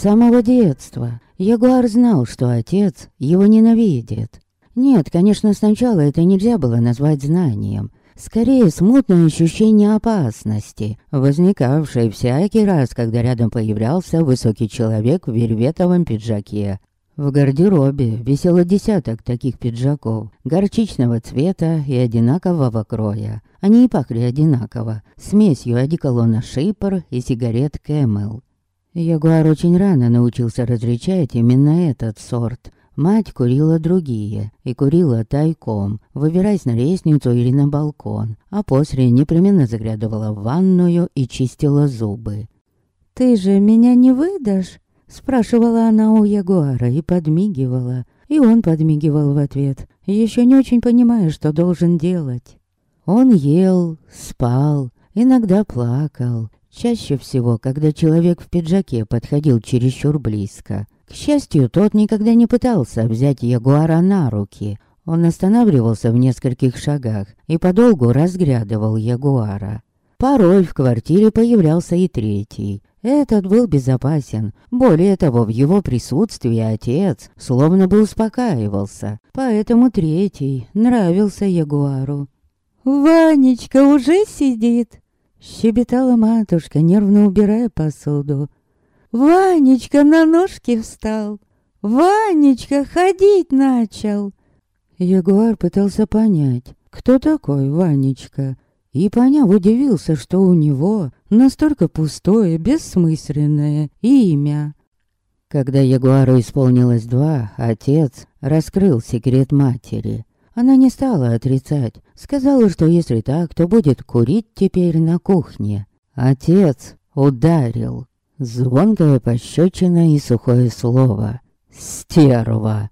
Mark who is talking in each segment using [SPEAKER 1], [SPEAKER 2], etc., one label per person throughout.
[SPEAKER 1] самого детства Ягуар знал, что отец его ненавидит. Нет, конечно, сначала это нельзя было назвать знанием. Скорее, смутное ощущение опасности, возникавшее всякий раз, когда рядом появлялся высокий человек в вельветовом пиджаке. В гардеробе висело десяток таких пиджаков, горчичного цвета и одинакового кроя. Они и пахли одинаково, смесью одеколона Шипр и сигарет Кэмел. Ягуар очень рано научился различать именно этот сорт. Мать курила другие, и курила тайком, выбираясь на лестницу или на балкон, а после непременно заглядывала в ванную и чистила зубы. «Ты же меня не выдашь?» Спрашивала она у Ягуара и подмигивала. И он подмигивал в ответ, еще не очень понимая, что должен делать. Он ел, спал, иногда плакал. Чаще всего, когда человек в пиджаке подходил чересчур близко. К счастью, тот никогда не пытался взять Ягуара на руки. Он останавливался в нескольких шагах и подолгу разглядывал Ягуара. Порой в квартире появлялся и третий. Этот был безопасен. Более того, в его присутствии отец словно бы успокаивался. Поэтому третий нравился Ягуару. «Ванечка уже сидит!» Щебетала матушка, нервно убирая посуду. «Ванечка на ножки встал! Ванечка ходить начал!» Ягуар пытался понять, кто такой Ванечка. И, поняв, удивился, что у него настолько пустое, бессмысленное имя. Когда Ягуару исполнилось два, отец раскрыл секрет матери. Она не стала отрицать, сказала, что если так, то будет курить теперь на кухне. Отец ударил. Звонкая пощечина и сухое слово. «Стерва!»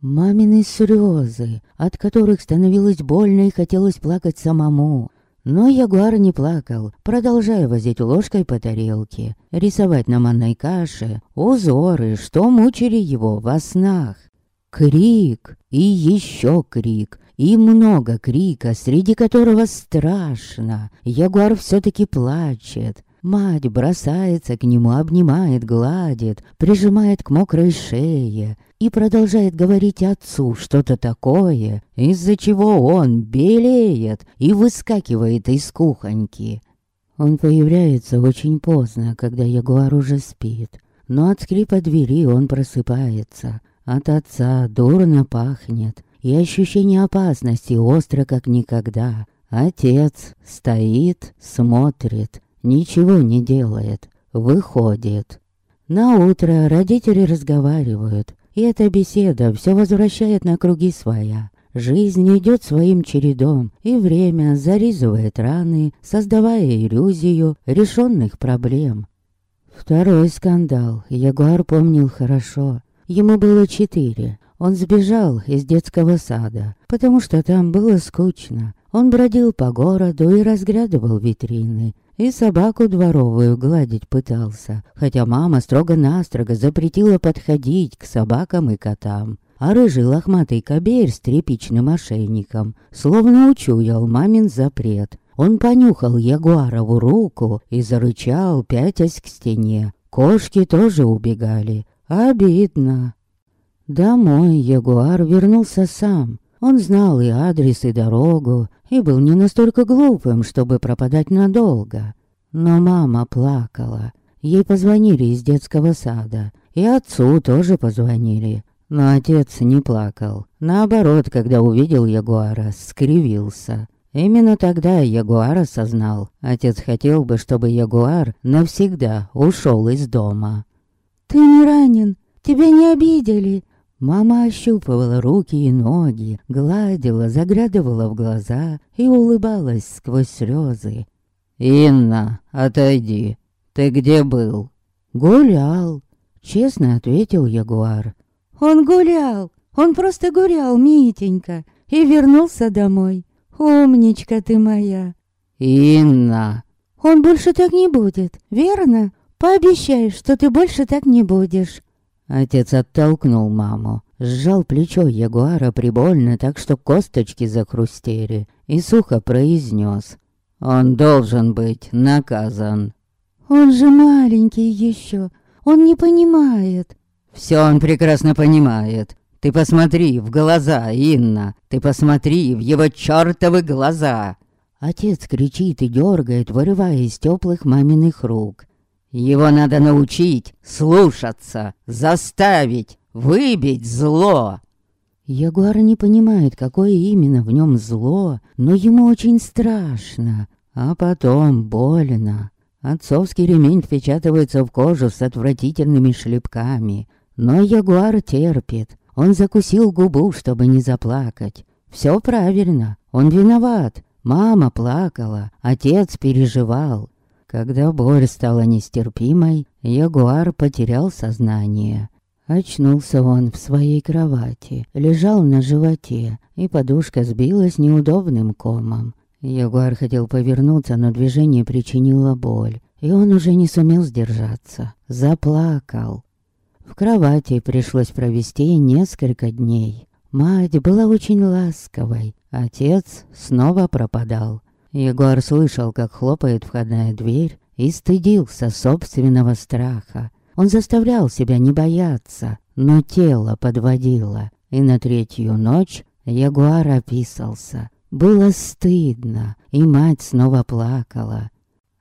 [SPEAKER 1] Мамины слезы, от которых становилось больно и хотелось плакать самому. Но Ягуар не плакал, продолжая возить ложкой по тарелке, рисовать на манной каше узоры, что мучили его во снах. Крик и еще крик, и много крика, среди которого страшно. Ягуар все-таки плачет. Мать бросается к нему, обнимает, гладит, прижимает к мокрой шее и продолжает говорить отцу что-то такое, из-за чего он белеет и выскакивает из кухоньки. Он появляется очень поздно, когда Ягуар уже спит, но от скрипа двери он просыпается. От отца дурно пахнет, и ощущение опасности остро как никогда. Отец стоит, смотрит, ничего не делает, выходит. На утро родители разговаривают, и эта беседа все возвращает на круги своя. Жизнь идет своим чередом, и время зарезывает раны, создавая иллюзию решенных проблем. Второй скандал Ягуар помнил хорошо. Ему было четыре. Он сбежал из детского сада, потому что там было скучно. Он бродил по городу и разглядывал витрины. И собаку дворовую гладить пытался, хотя мама строго-настрого запретила подходить к собакам и котам. А рыжий лохматый кобель с тряпичным ошейником словно учуял мамин запрет. Он понюхал ягуарову руку и зарычал, пятясь к стене. Кошки тоже убегали. Обидно. Домой ягуар вернулся сам. Он знал и адрес, и дорогу, и был не настолько глупым, чтобы пропадать надолго. Но мама плакала. Ей позвонили из детского сада, и отцу тоже позвонили. Но отец не плакал. Наоборот, когда увидел Ягуара, скривился. Именно тогда Ягуар осознал. Отец хотел бы, чтобы Ягуар навсегда ушел из дома. «Ты не ранен, тебя не обидели, Мама ощупывала руки и ноги, гладила, заглядывала в глаза и улыбалась сквозь слезы.
[SPEAKER 2] «Инна, отойди. Ты где был?»
[SPEAKER 1] «Гулял», — честно ответил Ягуар. «Он гулял, он просто гулял, Митенька, и вернулся домой. Умничка ты моя».
[SPEAKER 2] «Инна!»
[SPEAKER 1] «Он больше так не будет, верно? Пообещай, что ты больше так не будешь». Отец оттолкнул маму, сжал плечо ягуара прибольно так, что косточки захрустели, и сухо произнес.
[SPEAKER 2] «Он должен быть наказан».
[SPEAKER 1] «Он же маленький еще, Он не понимает.
[SPEAKER 2] Все он прекрасно понимает. Ты посмотри в глаза, Инна. Ты посмотри в его чертовы глаза.
[SPEAKER 1] Отец кричит и дергает, вырывая из теплых маминых рук.
[SPEAKER 2] Его надо научить слушаться, заставить, выбить зло.
[SPEAKER 1] Ягуар не понимает, какое именно в нем зло, но ему очень страшно, а потом больно. Отцовский ремень впечатывается в кожу с отвратительными шлепками, но Ягуар терпит. Он закусил губу, чтобы не заплакать. Все правильно, он виноват. Мама плакала, отец переживал. Когда боль стала нестерпимой, Ягуар потерял сознание. Очнулся он в своей кровати, лежал на животе, и подушка сбилась неудобным комом. Ягуар хотел повернуться, но движение причинило боль, и он уже не сумел сдержаться. Заплакал. В кровати пришлось провести несколько дней. Мать была очень ласковой, отец снова пропадал. Егор слышал, как хлопает входная дверь, и стыдился собственного страха. Он заставлял себя не бояться, но тело подводило. И на третью ночь Ягуар описался. Было стыдно, и мать снова плакала.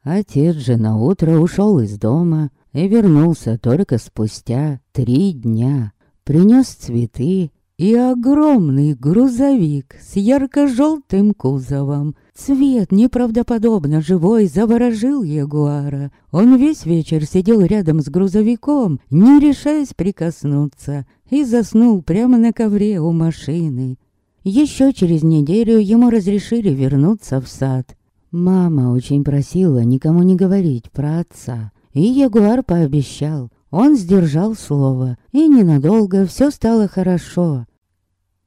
[SPEAKER 1] Отец же на утро ушел из дома и вернулся только спустя три дня. Принес цветы и огромный грузовик с ярко-желтым кузовом. Цвет неправдоподобно живой заворожил Ягуара. Он весь вечер сидел рядом с грузовиком, не решаясь прикоснуться, и заснул прямо на ковре у машины. Еще через неделю ему разрешили вернуться в сад. Мама очень просила никому не говорить про отца, и Ягуар пообещал. Он сдержал слово, и ненадолго все стало хорошо.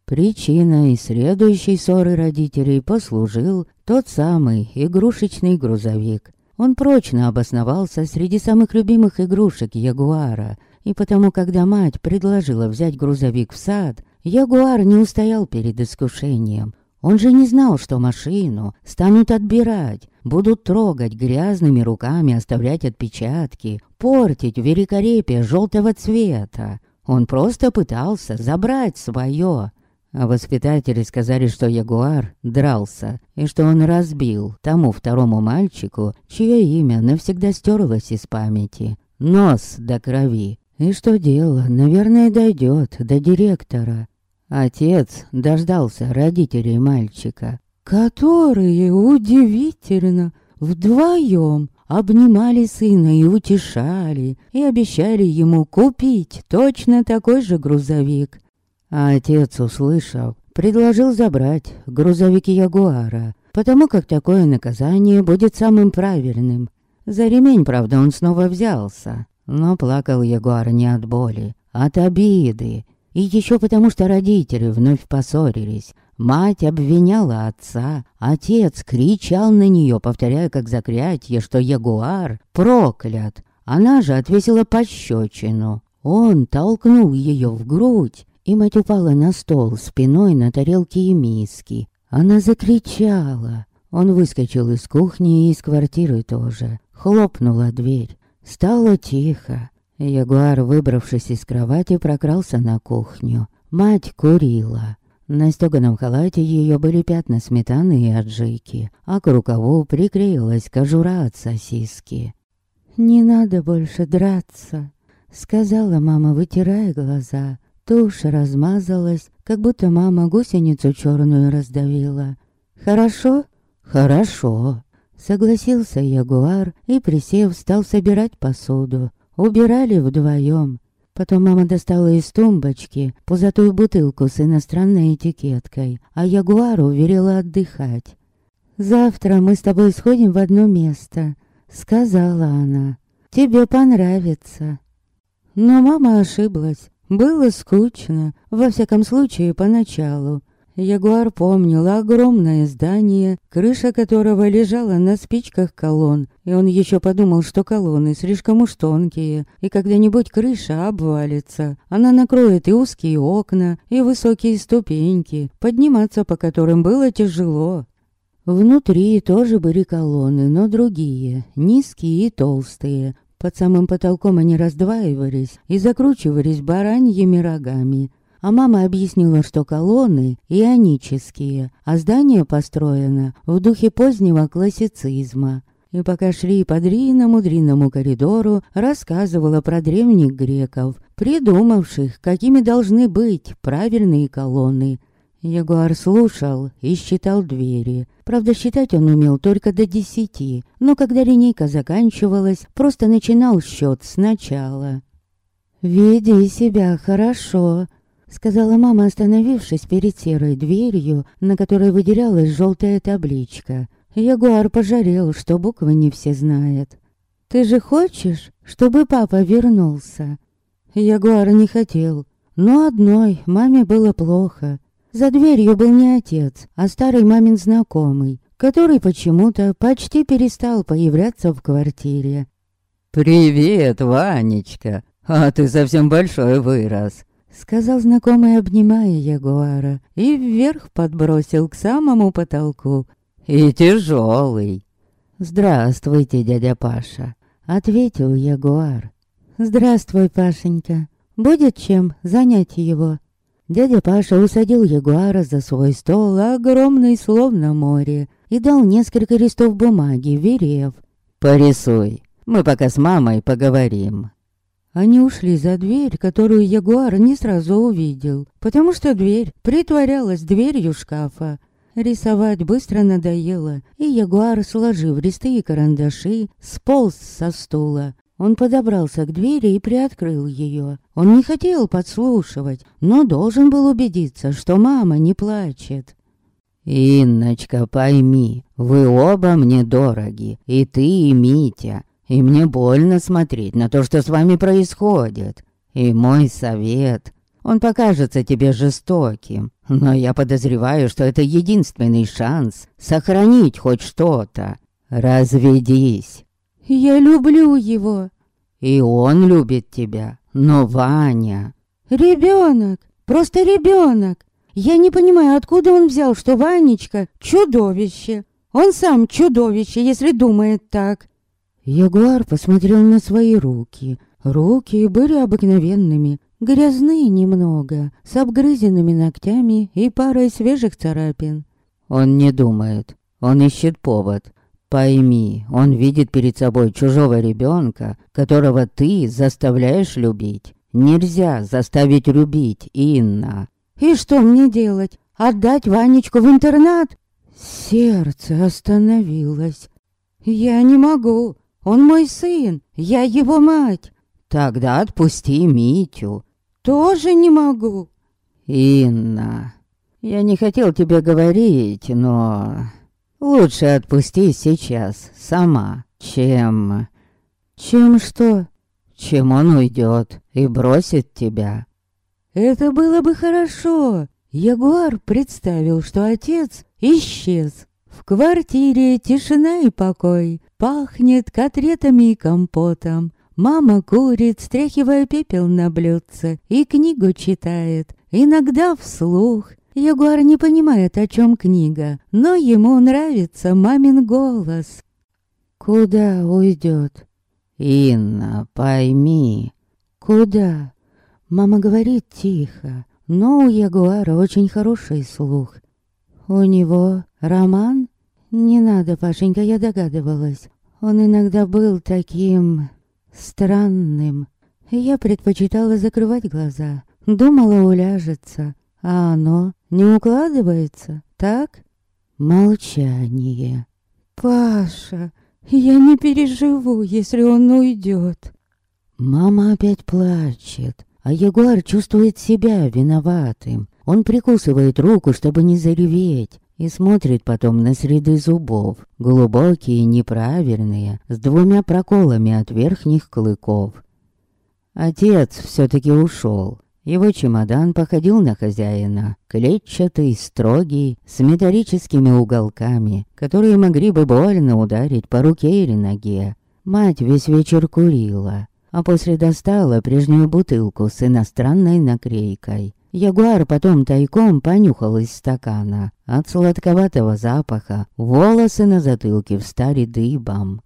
[SPEAKER 1] Причиной следующей ссоры родителей послужил тот самый игрушечный грузовик. Он прочно обосновался среди самых любимых игрушек Ягуара, и потому, когда мать предложила взять грузовик в сад, Ягуар не устоял перед искушением. Он же не знал, что машину станут отбирать, будут трогать грязными руками, оставлять отпечатки, портить великолепие желтого цвета. Он просто пытался забрать свое. А воспитатели сказали, что Ягуар дрался, и что он разбил тому второму мальчику, чье имя навсегда стерлось из памяти. Нос до крови. И что дело, наверное, дойдет до директора. Отец дождался родителей мальчика, которые, удивительно, вдвоем обнимали сына и утешали, и обещали ему купить точно такой же грузовик. А отец, услышав, предложил забрать грузовики Ягуара, потому как такое наказание будет самым правильным. За ремень, правда, он снова взялся, но плакал Ягуар не от боли, а от обиды. И еще потому, что родители вновь поссорились. Мать обвиняла отца, отец кричал на нее, повторяя как заклятие, что Ягуар проклят. Она же отвесила пощечину. Он толкнул ее в грудь, и мать упала на стол спиной на тарелки и миски. Она закричала. Он выскочил из кухни и из квартиры тоже. Хлопнула дверь. Стало тихо. Ягуар, выбравшись из кровати, прокрался на кухню. Мать курила. На стёганом халате ее были пятна сметаны и аджики, а к рукаву приклеилась кожура от сосиски. «Не надо больше драться», — сказала мама, вытирая глаза. Тушь размазалась, как будто мама гусеницу черную раздавила. «Хорошо?» «Хорошо», — согласился Ягуар и, присев, стал собирать посуду. Убирали вдвоем. Потом мама достала из тумбочки пузатую бутылку с иностранной этикеткой, а Ягуару велела отдыхать. «Завтра мы с тобой сходим в одно место», — сказала она. «Тебе понравится». Но мама ошиблась. Было скучно, во всяком случае, поначалу. Ягуар помнил огромное здание, крыша которого лежала на спичках колонн, и он еще подумал, что колонны слишком уж тонкие, и когда-нибудь крыша обвалится. Она накроет и узкие окна, и высокие ступеньки, подниматься по которым было тяжело. Внутри тоже были колонны, но другие, низкие и толстые, Под самым потолком они раздваивались и закручивались бараньими рогами. А мама объяснила, что колонны ионические, а здание построено в духе позднего классицизма. И пока шли по длинному-длинному коридору, рассказывала про древних греков, придумавших, какими должны быть правильные колонны. Ягуар слушал и считал двери. Правда, считать он умел только до десяти, но когда линейка заканчивалась, просто начинал счет сначала. «Веди себя хорошо», — сказала мама, остановившись перед серой дверью, на которой выделялась желтая табличка. Ягуар пожалел, что буквы не все знает. «Ты же хочешь, чтобы папа вернулся?» Ягуар не хотел, но одной маме было плохо. За дверью был не отец, а старый мамин знакомый, который почему-то почти перестал появляться в квартире.
[SPEAKER 2] «Привет, Ванечка! А ты совсем большой вырос!»
[SPEAKER 1] Сказал знакомый, обнимая Ягуара, и вверх подбросил к самому потолку.
[SPEAKER 2] «И тяжелый!»
[SPEAKER 1] «Здравствуйте, дядя Паша!» Ответил Ягуар. «Здравствуй, Пашенька. Будет чем занять его?» Дядя Паша усадил ягуара за свой стол, огромный, словно море, и дал несколько листов бумаги, верев.
[SPEAKER 2] «Порисуй, мы пока с мамой поговорим».
[SPEAKER 1] Они ушли за дверь, которую ягуар не сразу увидел, потому что дверь притворялась дверью шкафа. Рисовать быстро надоело, и ягуар, сложив листы и карандаши, сполз со стула. Он подобрался к двери и приоткрыл ее. Он не хотел подслушивать, но должен был убедиться, что мама не плачет.
[SPEAKER 2] «Инночка, пойми, вы оба мне дороги, и ты, и Митя, и мне больно смотреть на то, что с вами происходит. И мой совет, он покажется тебе жестоким, но я подозреваю, что это единственный шанс сохранить хоть что-то. Разведись,
[SPEAKER 1] «Я люблю его».
[SPEAKER 2] «И он любит тебя, но Ваня...»
[SPEAKER 1] «Ребенок, просто ребенок. Я не понимаю, откуда он взял, что Ванечка — чудовище. Он сам чудовище, если думает так». Ягуар посмотрел на свои руки. Руки были обыкновенными, грязные немного, с обгрызенными ногтями и парой свежих царапин.
[SPEAKER 2] Он не думает, он ищет повод. Пойми, он видит перед собой чужого ребенка, которого ты заставляешь любить. Нельзя заставить любить, Инна.
[SPEAKER 1] И что мне делать? Отдать Ванечку в интернат? Сердце остановилось. Я не могу. Он мой сын. Я его мать.
[SPEAKER 2] Тогда отпусти Митю.
[SPEAKER 1] Тоже не могу.
[SPEAKER 2] Инна, я не хотел тебе говорить, но... Лучше отпусти сейчас, сама, чем...
[SPEAKER 1] Чем что?
[SPEAKER 2] Чем он уйдет и бросит тебя.
[SPEAKER 1] Это было бы хорошо. Ягуар представил, что отец исчез. В квартире тишина и покой. Пахнет котлетами и компотом. Мама курит, стряхивая пепел на блюдце, и книгу читает, иногда вслух, Ягуар не понимает, о чем книга, но ему нравится мамин голос. Куда уйдет?
[SPEAKER 2] Инна, пойми.
[SPEAKER 1] Куда? Мама говорит тихо, но у Ягуара очень хороший слух. У него роман? Не надо, Пашенька, я догадывалась. Он иногда был таким... странным. Я предпочитала закрывать глаза. Думала, уляжется. А оно не укладывается, так? Молчание. Паша, я не переживу, если он уйдет. Мама опять плачет, а Егор чувствует себя виноватым. Он прикусывает руку, чтобы не зареветь, и смотрит потом на среды зубов, глубокие, неправильные, с двумя проколами от верхних клыков. Отец все-таки ушел, его чемодан походил на хозяина, клетчатый, строгий, с металлическими уголками, которые могли бы больно ударить по руке или ноге. Мать весь вечер курила, а после достала прежнюю бутылку с иностранной накрейкой. Ягуар потом тайком понюхал из стакана. От сладковатого запаха волосы на затылке встали дыбом.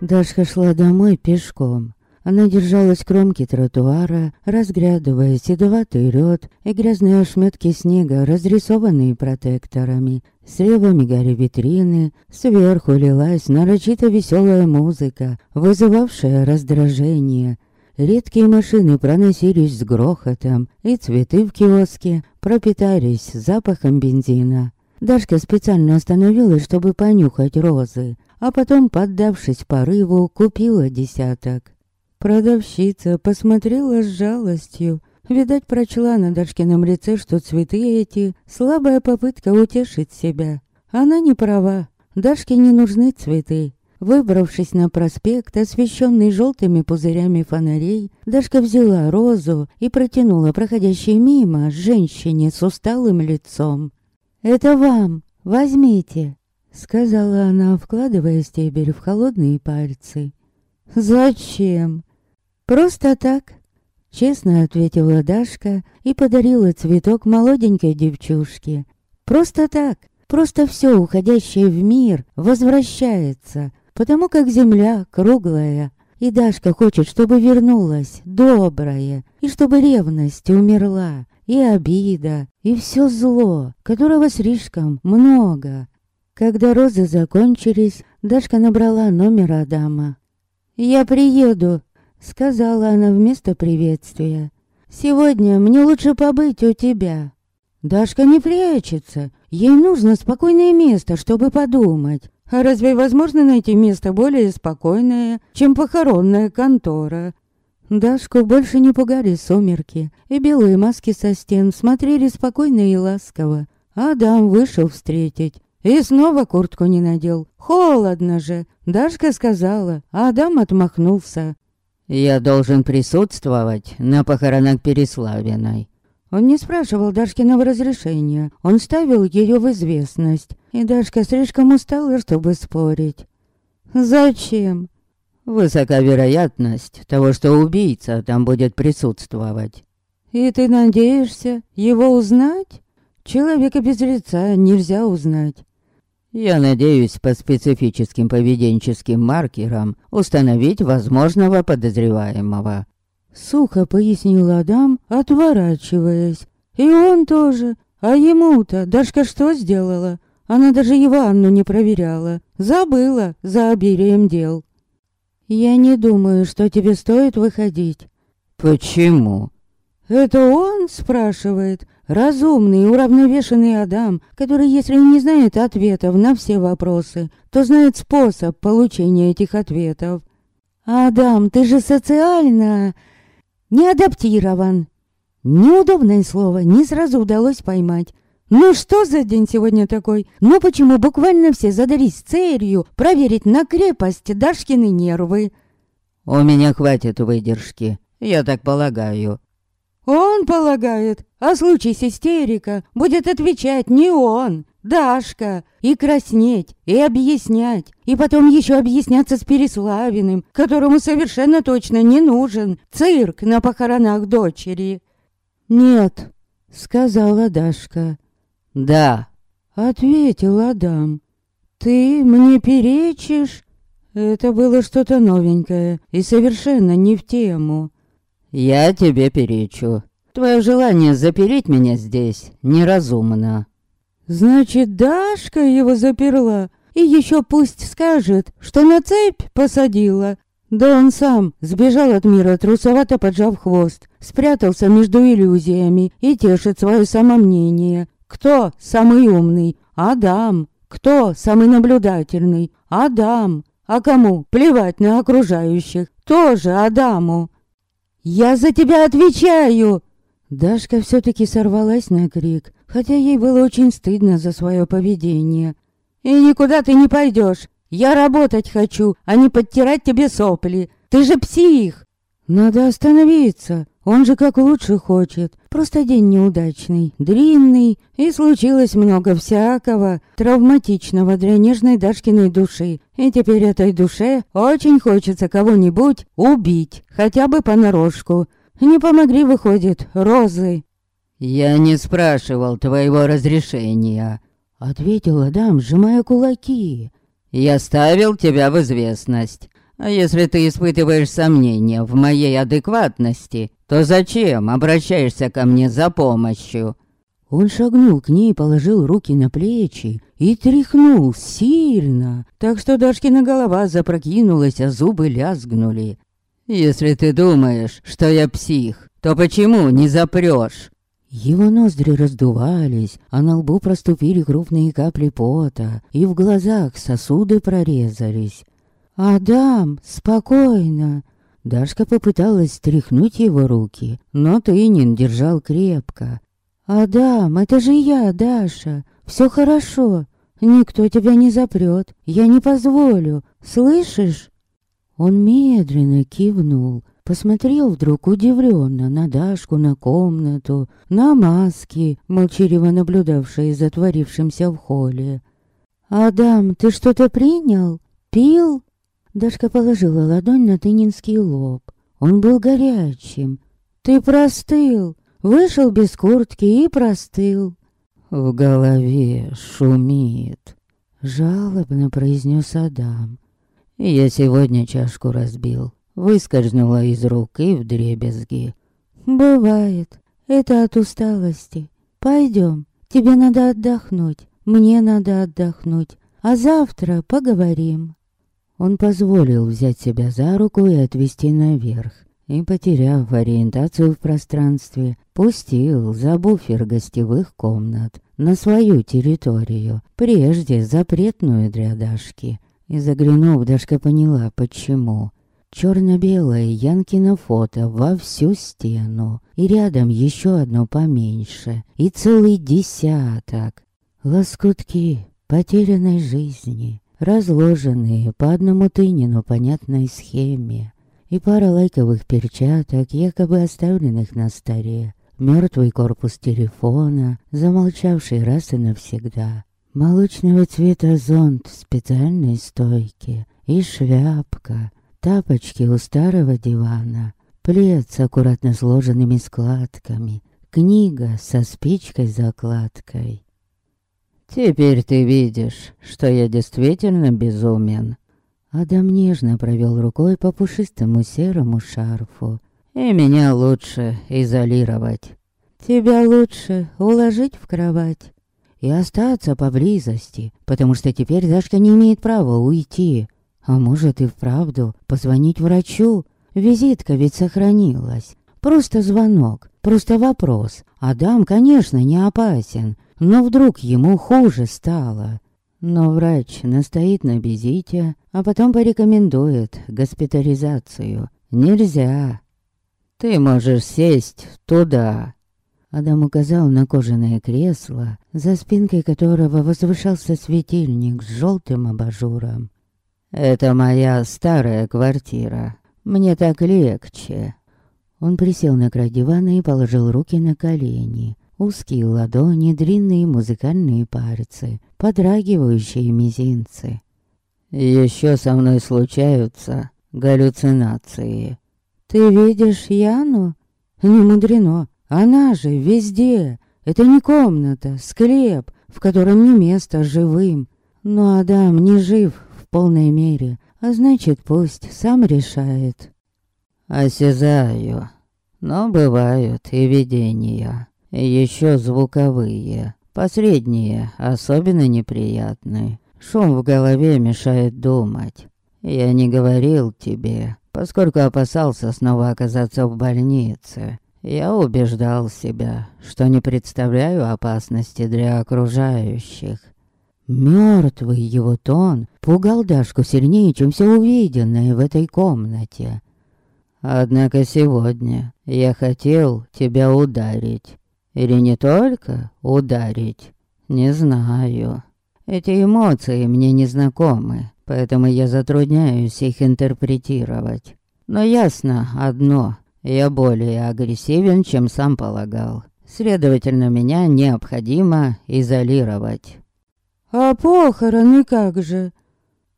[SPEAKER 1] Дашка шла домой пешком. Она держалась кромки тротуара, разглядывая седоватый лед и грязные ошметки снега, разрисованные протекторами. Слева мигали витрины, сверху лилась нарочито веселая музыка, вызывавшая раздражение. Редкие машины проносились с грохотом, и цветы в киоске пропитались запахом бензина. Дашка специально остановилась, чтобы понюхать розы, а потом, поддавшись порыву, купила десяток. Продавщица посмотрела с жалостью. Видать, прочла на Дашкином лице, что цветы эти — слабая попытка утешить себя. Она не права. Дашке не нужны цветы. Выбравшись на проспект, освещенный желтыми пузырями фонарей, Дашка взяла розу и протянула проходящей мимо женщине с усталым лицом. «Это вам, возьмите», — сказала она, вкладывая стебель в холодные пальцы. «Зачем?» «Просто так», — честно ответила Дашка и подарила цветок молоденькой девчушке. «Просто так, просто все уходящее в мир возвращается, потому как земля круглая, и Дашка хочет, чтобы вернулась, добрая, и чтобы ревность умерла, и обида, и все зло, которого слишком много». Когда розы закончились, Дашка набрала номер Адама. «Я приеду», Сказала она вместо приветствия. «Сегодня мне лучше побыть у тебя». Дашка не прячется. Ей нужно спокойное место, чтобы подумать. А разве возможно найти место более спокойное, чем похоронная контора? Дашку больше не пугали сумерки, и белые маски со стен смотрели спокойно и ласково. Адам вышел встретить. И снова куртку не надел. Холодно же. Дашка сказала, а Адам отмахнулся.
[SPEAKER 2] Я должен присутствовать на похоронах Переславиной.
[SPEAKER 1] Он не спрашивал Дашкиного разрешения, он ставил ее в известность, и Дашка слишком устала, чтобы спорить. «Зачем?»
[SPEAKER 2] «Высока вероятность того, что убийца там будет присутствовать».
[SPEAKER 1] «И ты надеешься его узнать?» «Человека без лица нельзя узнать».
[SPEAKER 2] Я надеюсь по специфическим поведенческим маркерам установить возможного подозреваемого.
[SPEAKER 1] Сухо пояснил Адам, отворачиваясь. И он тоже. А ему-то Дашка что сделала? Она даже Иванну не проверяла. Забыла за обилием дел. Я не думаю, что тебе стоит выходить.
[SPEAKER 2] Почему?
[SPEAKER 1] Это он спрашивает. Разумный и уравновешенный Адам, который, если не знает ответов на все вопросы, то знает способ получения этих ответов. Адам, ты же социально не адаптирован. Неудобное слово, не сразу удалось поймать. Ну что за день сегодня такой? Ну почему буквально все задались целью проверить на крепость Дашкины нервы?
[SPEAKER 2] У меня хватит выдержки, я так полагаю.
[SPEAKER 1] Он полагает, а случись истерика, будет отвечать не он, Дашка, и краснеть, и объяснять, и потом еще объясняться с Переславиным, которому совершенно точно не нужен цирк на похоронах дочери. «Нет», — сказала Дашка.
[SPEAKER 2] «Да», —
[SPEAKER 1] ответил Адам. «Ты мне перечишь?» Это было что-то новенькое и совершенно не в тему.
[SPEAKER 2] «Я тебе перечу. Твое желание запереть меня здесь неразумно».
[SPEAKER 1] «Значит, Дашка его заперла, и еще пусть скажет, что на цепь посадила». Да он сам сбежал от мира, трусовато поджав хвост, спрятался между иллюзиями и тешит свое самомнение. Кто самый умный? Адам. Кто самый наблюдательный? Адам. А кому плевать на окружающих? Тоже Адаму. «Я за тебя отвечаю!» Дашка все-таки сорвалась на крик, хотя ей было очень стыдно за свое поведение. «И никуда ты не пойдешь! Я работать хочу, а не подтирать тебе сопли! Ты же псих!» «Надо остановиться!» Он же как лучше хочет. Просто день неудачный, длинный, и случилось много всякого, травматичного для нежной Дашкиной души. И теперь этой душе очень хочется кого-нибудь убить, хотя бы понарошку. Не помогли, выходит, розы.
[SPEAKER 2] «Я не спрашивал твоего разрешения», —
[SPEAKER 1] ответил Адам, сжимая кулаки.
[SPEAKER 2] «Я ставил тебя в известность. А если ты испытываешь сомнения в моей адекватности, то зачем обращаешься ко мне за помощью?»
[SPEAKER 1] Он шагнул к ней, положил руки на плечи и тряхнул сильно, так что Дашкина голова запрокинулась, а зубы лязгнули.
[SPEAKER 2] «Если ты думаешь, что я псих, то почему не запрёшь?»
[SPEAKER 1] Его ноздри раздувались, а на лбу проступили крупные капли пота, и в глазах сосуды прорезались. «Адам, спокойно!» Дашка попыталась стряхнуть его руки, но Тынин держал крепко. «Адам, это же я, Даша. Все хорошо. Никто тебя не запрет. Я не позволю. Слышишь?» Он медленно кивнул, Посмотрел вдруг удивленно на Дашку, на комнату, на маски, молчаливо наблюдавшие за творившимся в холле. «Адам, ты что-то принял? Пил?» Дашка положила ладонь на Тынинский лоб. Он был горячим. «Ты простыл! Вышел без куртки и простыл!»
[SPEAKER 2] «В голове шумит!»
[SPEAKER 1] Жалобно произнес Адам.
[SPEAKER 2] «Я сегодня чашку разбил выскользнула из рук и в дребезги.
[SPEAKER 1] «Бывает. Это от усталости. Пойдем. Тебе надо отдохнуть. Мне надо отдохнуть. А завтра поговорим». Он позволил взять себя за руку и отвести наверх. И, потеряв ориентацию в пространстве, пустил за буфер гостевых комнат на свою территорию, прежде запретную для Дашки. И заглянув, Дашка поняла, почему. Черно-белое Янкино фото во всю стену. И рядом еще одно поменьше. И целый десяток. Лоскутки потерянной жизни, разложенные по одному тынину понятной схеме. И пара лайковых перчаток, якобы оставленных на столе. Мертвый корпус телефона, замолчавший раз и навсегда. Молочного цвета зонт специальной стойки и шляпка, Тапочки у старого дивана, плед с аккуратно сложенными складками, книга со спичкой-закладкой.
[SPEAKER 2] «Теперь ты видишь, что я действительно безумен».
[SPEAKER 1] Адам нежно провел рукой по пушистому серому шарфу.
[SPEAKER 2] «И меня лучше изолировать».
[SPEAKER 1] «Тебя лучше уложить в кровать и остаться поблизости, потому что теперь Дашка не имеет права уйти». А может и вправду позвонить врачу? Визитка ведь сохранилась. Просто звонок, просто вопрос. Адам, конечно, не опасен, но вдруг ему хуже стало. Но врач настоит на визите, а потом порекомендует госпитализацию. Нельзя.
[SPEAKER 2] Ты можешь сесть туда.
[SPEAKER 1] Адам указал на кожаное кресло, за спинкой которого возвышался светильник с желтым абажуром.
[SPEAKER 2] Это моя старая квартира. Мне так легче.
[SPEAKER 1] Он присел на край дивана и положил руки на колени. Узкие ладони, длинные музыкальные пальцы, подрагивающие мизинцы.
[SPEAKER 2] Еще со мной случаются галлюцинации.
[SPEAKER 1] Ты видишь Яну? Не мудрено. Она же везде. Это не комната, склеп, в котором не место живым. Но Адам не жив полной мере, а значит, пусть сам решает.
[SPEAKER 2] Осязаю, но бывают и видения, еще звуковые. Последние особенно неприятные. Шум в голове мешает думать. Я не говорил тебе, поскольку опасался снова оказаться в больнице. Я убеждал себя, что не представляю опасности для окружающих.
[SPEAKER 1] Мертвый его тон пугал Дашку сильнее, чем все увиденное в этой комнате.
[SPEAKER 2] «Однако сегодня я хотел тебя ударить. Или не только ударить, не знаю. Эти эмоции мне не знакомы, поэтому я затрудняюсь их интерпретировать. Но ясно одно, я более агрессивен, чем сам полагал. Следовательно, меня необходимо изолировать.
[SPEAKER 1] А похороны как же?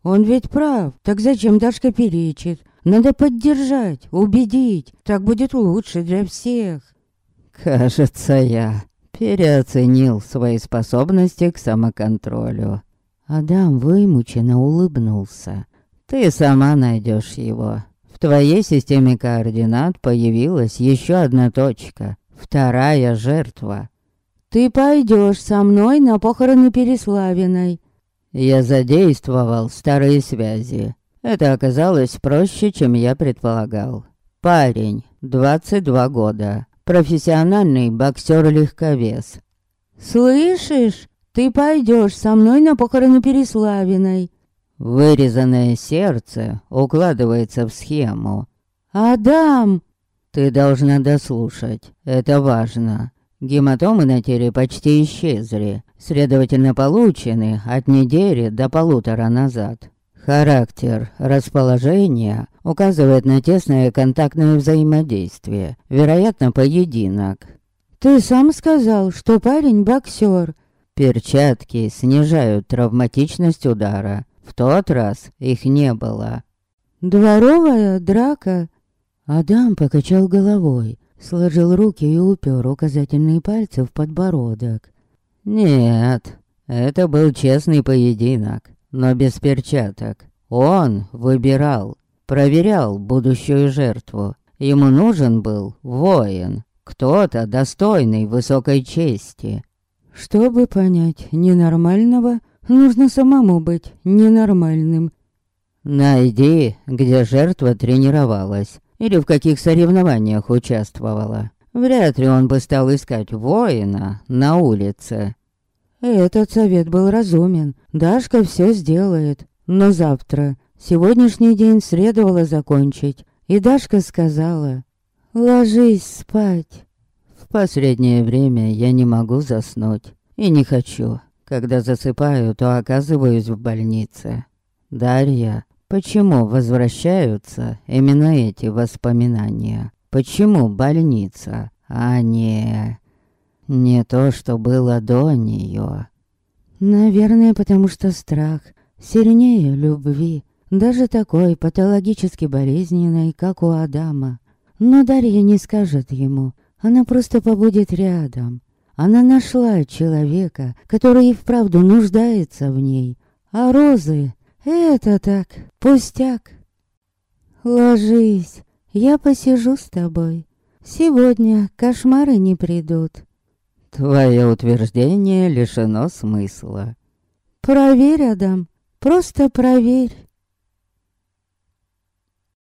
[SPEAKER 1] Он ведь прав, так зачем Дашка перечит? Надо поддержать, убедить, так будет лучше для всех.
[SPEAKER 2] Кажется, я переоценил свои способности к самоконтролю.
[SPEAKER 1] Адам вымученно улыбнулся.
[SPEAKER 2] Ты сама найдешь его. В твоей системе координат появилась еще одна точка. Вторая жертва.
[SPEAKER 1] Ты пойдешь со мной на похороны Переславиной.
[SPEAKER 2] Я задействовал старые связи. Это оказалось проще, чем я предполагал. Парень, 22 года, профессиональный боксер-легковес.
[SPEAKER 1] «Слышишь? Ты пойдешь со мной на похороны Переславиной».
[SPEAKER 2] Вырезанное сердце укладывается в схему.
[SPEAKER 1] «Адам!»
[SPEAKER 2] Ты должна дослушать, это важно. Гематомы на теле почти исчезли, следовательно, получены от недели до полутора назад. Характер расположения указывает на тесное контактное взаимодействие, вероятно, поединок.
[SPEAKER 1] «Ты сам сказал, что парень боксер».
[SPEAKER 2] Перчатки снижают травматичность удара. В тот раз их не было.
[SPEAKER 1] «Дворовая драка?» Адам покачал головой сложил руки и упер указательные пальцы в подбородок.
[SPEAKER 2] «Нет, это был честный поединок, но без перчаток. Он выбирал, проверял будущую жертву. Ему нужен был воин, кто-то достойный высокой чести».
[SPEAKER 1] «Чтобы понять ненормального, нужно самому быть ненормальным».
[SPEAKER 2] «Найди, где жертва тренировалась, или в каких соревнованиях участвовала. Вряд ли он бы стал искать воина на улице.
[SPEAKER 1] Этот совет был разумен. Дашка все сделает. Но завтра, сегодняшний день следовало закончить. И Дашка сказала, «Ложись спать».
[SPEAKER 2] В последнее время я не могу заснуть. И не хочу. Когда засыпаю, то оказываюсь в больнице. Дарья Почему возвращаются именно эти воспоминания? Почему больница, а не... не то, что было до нее?
[SPEAKER 1] Наверное, потому что страх сильнее любви, даже такой патологически болезненной, как у Адама. Но Дарья не скажет ему, она просто побудет рядом. Она нашла человека, который и вправду нуждается в ней. А розы это так, пустяк. Ложись, я посижу с тобой. Сегодня кошмары не придут.
[SPEAKER 2] Твое утверждение лишено смысла.
[SPEAKER 1] Проверь, Адам, просто проверь.